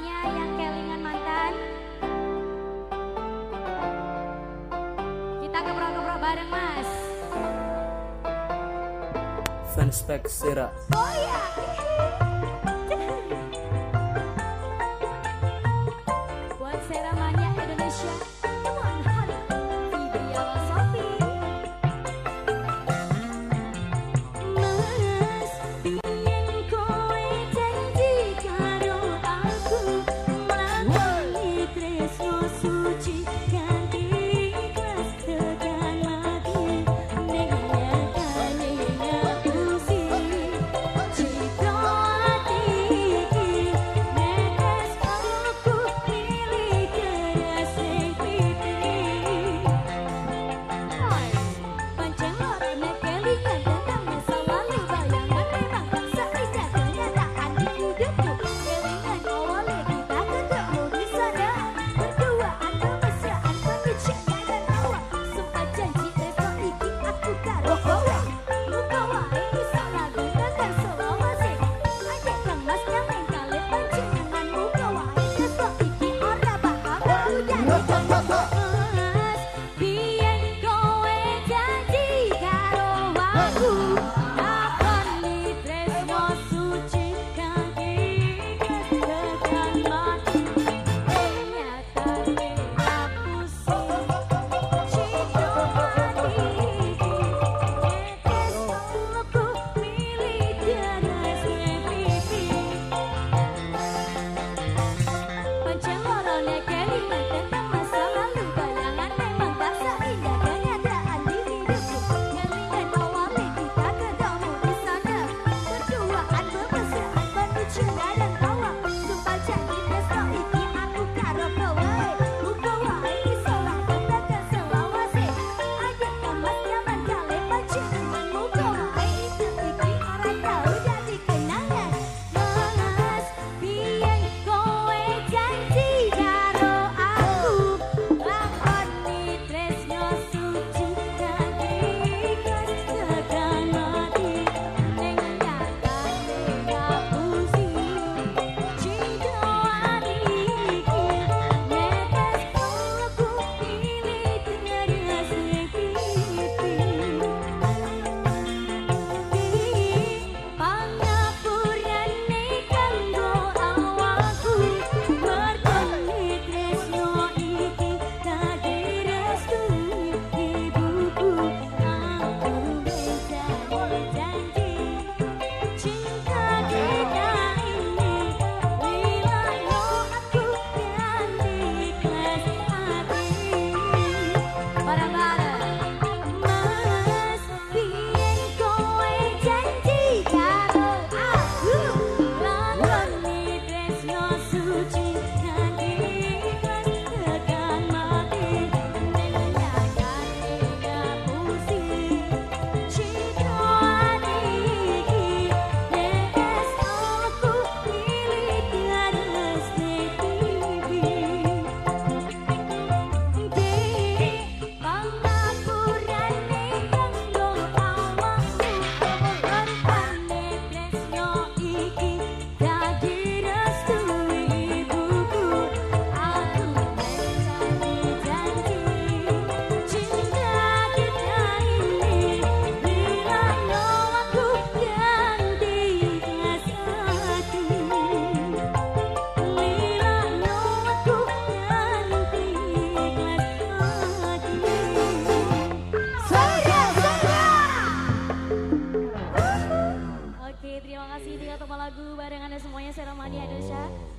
semuanya yang kelingan mantan. Kita keprok-keprok bareng mas. Fanspek Sera. Oh iya. Yeah. seremoni oh.